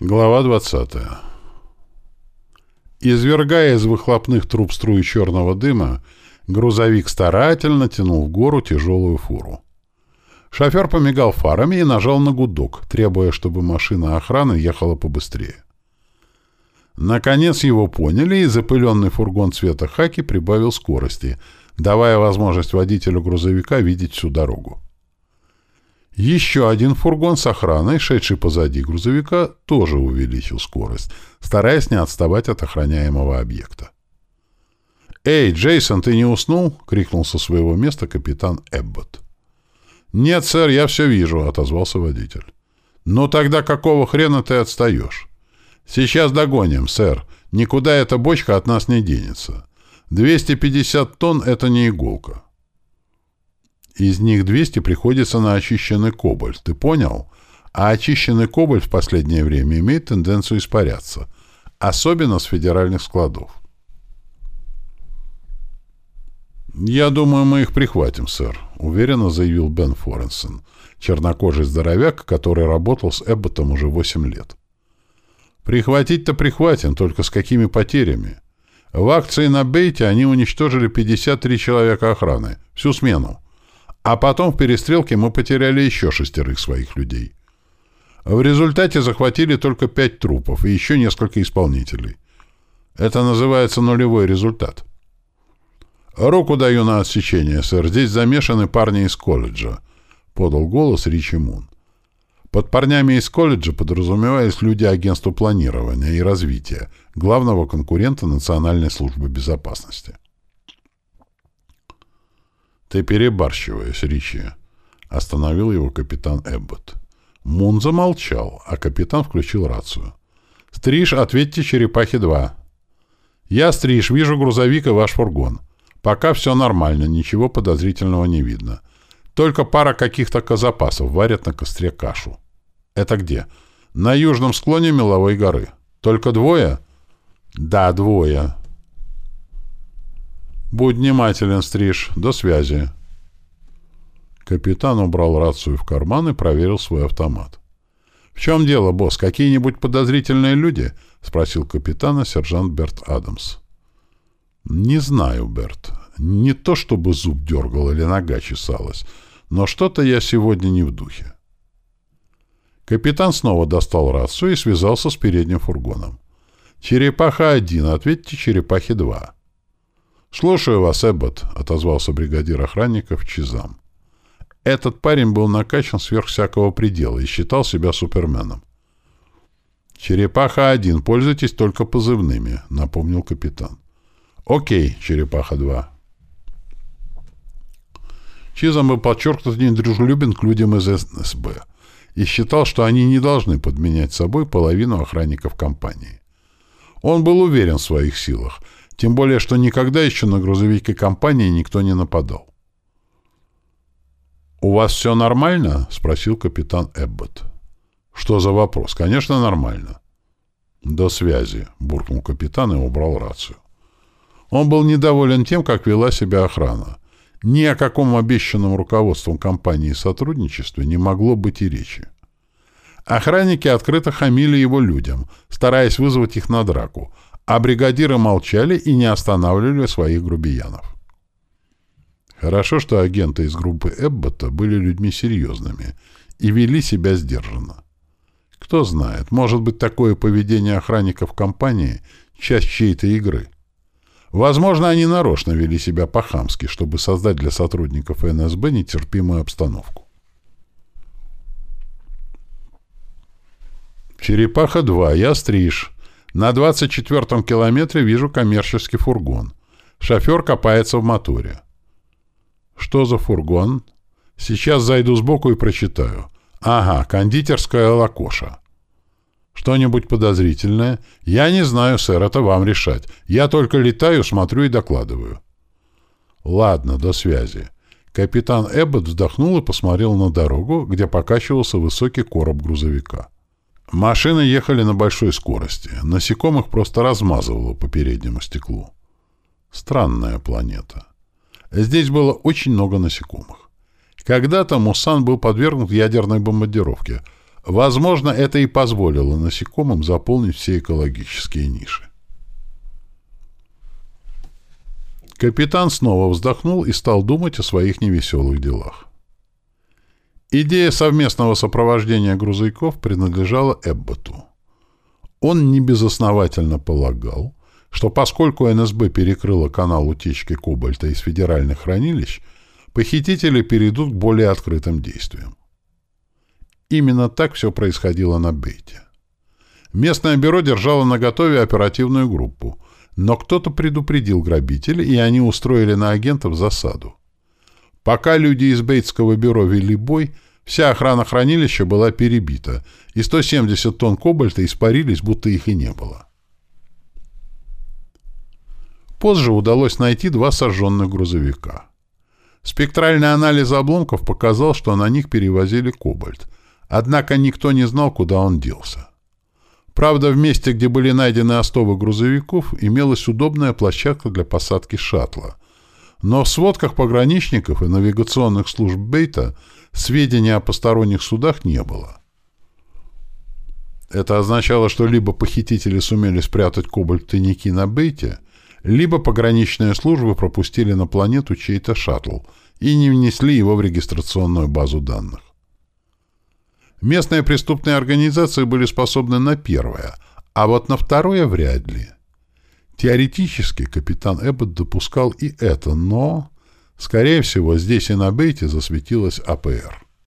Глава 20. Извергая из выхлопных труб струи черного дыма, грузовик старательно тянул в гору тяжелую фуру. Шофер помигал фарами и нажал на гудок, требуя, чтобы машина охраны ехала побыстрее. Наконец его поняли, и запыленный фургон цвета хаки прибавил скорости, давая возможность водителю грузовика видеть всю дорогу. Еще один фургон с охраной, шедший позади грузовика, тоже увеличил скорость, стараясь не отставать от охраняемого объекта. «Эй, Джейсон, ты не уснул?» — крикнул со своего места капитан Эббот. «Нет, сэр, я все вижу», — отозвался водитель. «Ну тогда какого хрена ты отстаешь?» «Сейчас догоним, сэр. Никуда эта бочка от нас не денется. 250 тонн — это не иголка». Из них 200 приходится на очищенный кобальт, ты понял? А очищенный кобальт в последнее время имеет тенденцию испаряться, особенно с федеральных складов. «Я думаю, мы их прихватим, сэр», — уверенно заявил Бен Форенсон, чернокожий здоровяк, который работал с Эбботом уже 8 лет. «Прихватить-то прихватим, только с какими потерями? В акции на Бейте они уничтожили 53 человека охраны, всю смену. А потом в перестрелке мы потеряли еще шестерых своих людей. В результате захватили только пять трупов и еще несколько исполнителей. Это называется нулевой результат. «Руку даю на отсечение, сэр. Здесь замешаны парни из колледжа», — подал голос Ричи Мун. Под парнями из колледжа подразумевались люди агентства планирования и развития, главного конкурента Национальной службы безопасности. «Ты перебарщиваешь, Ричи», — остановил его капитан Эббот. Мун замолчал, а капитан включил рацию. «Стриж, ответьте Черепахе-2». «Я, Стриж, вижу грузовик и ваш фургон. Пока все нормально, ничего подозрительного не видно. Только пара каких-то казапасов варят на костре кашу». «Это где?» «На южном склоне Меловой горы. Только двое?» «Да, двое. «Будь внимателен, Стриж. До связи». Капитан убрал рацию в карман и проверил свой автомат. «В чем дело, босс? Какие-нибудь подозрительные люди?» — спросил капитана сержант Берт Адамс. «Не знаю, Берт. Не то чтобы зуб дергал или нога чесалась, но что-то я сегодня не в духе». Капитан снова достал рацию и связался с передним фургоном. «Черепаха-1, ответьте Черепахе-2». «Слушаю вас, Эббот», — отозвался бригадир охранников Чизам. Этот парень был накачан сверх всякого предела и считал себя суперменом. «Черепаха-1, пользуйтесь только позывными», — напомнил капитан. «Окей, Черепаха-2». Чизам был подчеркнуто недружелюбен к людям из СБ и считал, что они не должны подменять собой половину охранников компании. Он был уверен в своих силах — тем более, что никогда еще на грузовики компании никто не нападал. «У вас все нормально?» — спросил капитан Эббот. «Что за вопрос? Конечно, нормально». «До связи», — буркнул капитан и убрал рацию. Он был недоволен тем, как вела себя охрана. Ни о каком обещанном руководством компании сотрудничестве не могло быть и речи. Охранники открыто хамили его людям, стараясь вызвать их на драку, а бригадиры молчали и не останавливали своих грубиянов. Хорошо, что агенты из группы Эббота были людьми серьезными и вели себя сдержанно. Кто знает, может быть, такое поведение охранников компании — часть чьей-то игры. Возможно, они нарочно вели себя по-хамски, чтобы создать для сотрудников НСБ нетерпимую обстановку. «Черепаха-2, я стриж», на 24-м километре вижу коммерческий фургон. Шофер копается в моторе. Что за фургон? Сейчас зайду сбоку и прочитаю. Ага, кондитерская лакоша. Что-нибудь подозрительное? Я не знаю, сэр, это вам решать. Я только летаю, смотрю и докладываю. Ладно, до связи. Капитан Эббот вздохнул и посмотрел на дорогу, где покачивался высокий короб грузовика. Машины ехали на большой скорости. Насекомых просто размазывало по переднему стеклу. Странная планета. Здесь было очень много насекомых. Когда-то Мусан был подвергнут ядерной бомбардировке. Возможно, это и позволило насекомым заполнить все экологические ниши. Капитан снова вздохнул и стал думать о своих невеселых делах. Идея совместного сопровождения грузовиков принадлежала Эбботу. Он небезосновательно полагал, что поскольку НСБ перекрыла канал утечки кобальта из федеральных хранилищ, похитители перейдут к более открытым действиям. Именно так все происходило на Бейте. Местное бюро держало на готове оперативную группу, но кто-то предупредил грабителей, и они устроили на агентов засаду. Пока люди из Бейтского бюро вели бой, вся охрана хранилища была перебита, и 170 тонн кобальта испарились, будто их и не было. Позже удалось найти два сожженных грузовика. Спектральный анализ обломков показал, что на них перевозили кобальт, однако никто не знал, куда он делся. Правда, в месте, где были найдены остовы грузовиков, имелась удобная площадка для посадки шаттла. Но в сводках пограничников и навигационных служб Бейта сведений о посторонних судах не было. Это означало, что либо похитители сумели спрятать кобальт в тайники на Бейте, либо пограничные службы пропустили на планету чей-то шаттл и не внесли его в регистрационную базу данных. Местные преступные организации были способны на первое, а вот на второе вряд ли. Теоретически капитан Эббот допускал и это, но, скорее всего, здесь и на Бейте засветилась АПР.